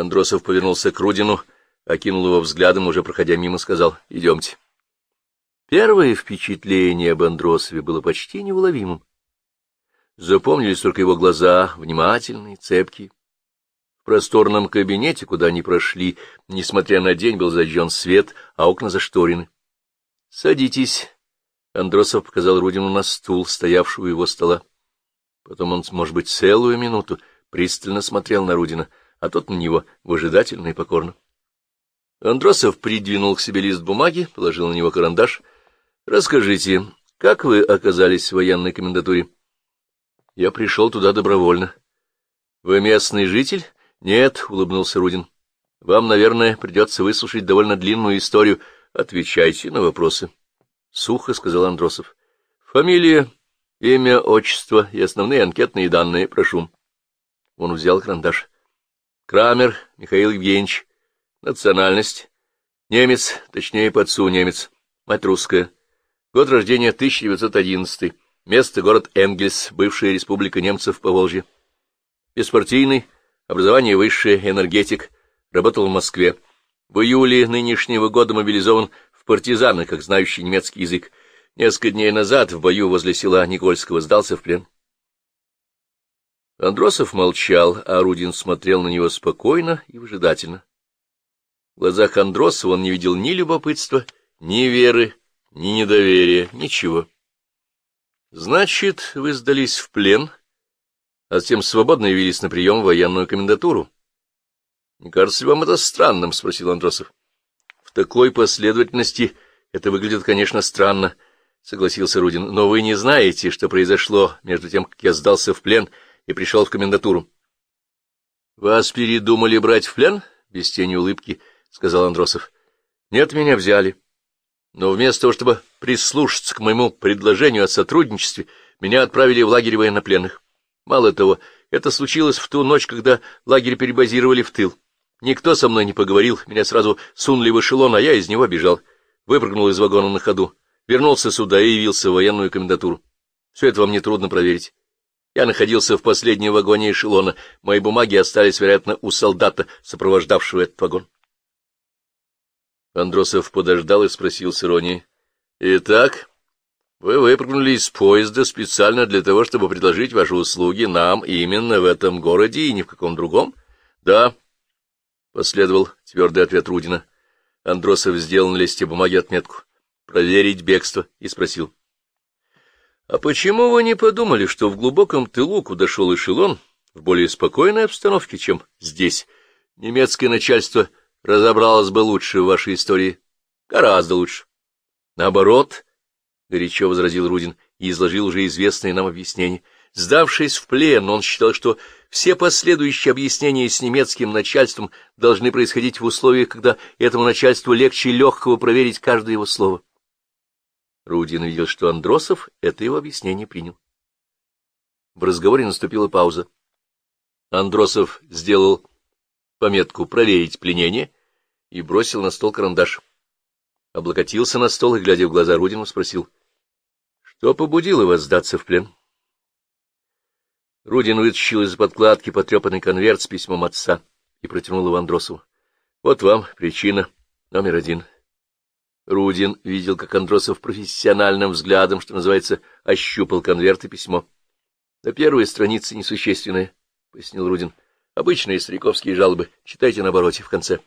Андросов повернулся к Рудину, окинул его взглядом, уже проходя мимо, сказал «Идемте». Первое впечатление об Андросове было почти неуловимым. Запомнились только его глаза, внимательные, цепкие. В просторном кабинете, куда они прошли, несмотря на день, был зажжен свет, а окна зашторены. — Садитесь. Андросов показал Рудину на стул, стоявший у его стола. Потом он, может быть, целую минуту пристально смотрел на Рудина, а тот на него выжидательно и покорно. Андросов придвинул к себе лист бумаги, положил на него карандаш. — Расскажите, как вы оказались в военной комендатуре? — я пришел туда добровольно. — Вы местный житель? — Нет, — улыбнулся Рудин. — Вам, наверное, придется выслушать довольно длинную историю. Отвечайте на вопросы. — Сухо, — сказал Андросов. — Фамилия, имя, отчество и основные анкетные данные. Прошу. Он взял карандаш. — Крамер Михаил Евгеньевич. Национальность. Немец, точнее, подсу немец. Мать русская. Год рождения 1911. Место — город Энгельс, бывшая республика немцев по Волжье. Беспартийный, образование высшее, энергетик, работал в Москве. В июле нынешнего года мобилизован в партизаны, как знающий немецкий язык. Несколько дней назад в бою возле села Никольского сдался в плен. Андросов молчал, а Рудин смотрел на него спокойно и выжидательно. В глазах Андросова он не видел ни любопытства, ни веры, ни недоверия, ничего. — Значит, вы сдались в плен, а затем свободно явились на прием в военную комендатуру. — Не кажется ли вам это странным? — спросил Андросов. — В такой последовательности это выглядит, конечно, странно, — согласился Рудин. — Но вы не знаете, что произошло между тем, как я сдался в плен и пришел в комендатуру. — Вас передумали брать в плен? — без тени улыбки, — сказал Андросов. — Нет, меня взяли. — но вместо того, чтобы прислушаться к моему предложению о сотрудничестве, меня отправили в лагерь военнопленных. Мало того, это случилось в ту ночь, когда лагерь перебазировали в тыл. Никто со мной не поговорил, меня сразу сунули в эшелон, а я из него бежал. Выпрыгнул из вагона на ходу, вернулся сюда и явился в военную комендатуру. Все это вам нетрудно проверить. Я находился в последнем вагоне эшелона, мои бумаги остались, вероятно, у солдата, сопровождавшего этот вагон. Андросов подождал и спросил с иронией. — Итак, вы выпрыгнули из поезда специально для того, чтобы предложить ваши услуги нам именно в этом городе и ни в каком другом? — Да, — последовал твердый ответ Рудина. Андросов сделал на листе бумаги отметку. Проверить бегство и спросил. — А почему вы не подумали, что в глубоком тылу, куда шел эшелон, в более спокойной обстановке, чем здесь, немецкое начальство — разобралась бы лучше в вашей истории. Гораздо лучше. Наоборот, — горячо возразил Рудин и изложил уже известные нам объяснения. Сдавшись в плен, он считал, что все последующие объяснения с немецким начальством должны происходить в условиях, когда этому начальству легче легкого проверить каждое его слово. Рудин видел, что Андросов это его объяснение принял. В разговоре наступила пауза. Андросов сделал пометку «Проверить пленение» и бросил на стол карандаш. Облокотился на стол и, глядя в глаза Рудину, спросил, «Что побудило вас сдаться в плен?» Рудин вытащил из подкладки потрепанный конверт с письмом отца и протянул его Андросову. «Вот вам причина номер один». Рудин видел, как Андросов профессиональным взглядом, что называется, ощупал конверт и письмо. — На первой странице несущественное, — пояснил Рудин. Обычные стариковские жалобы. Читайте на обороте в конце.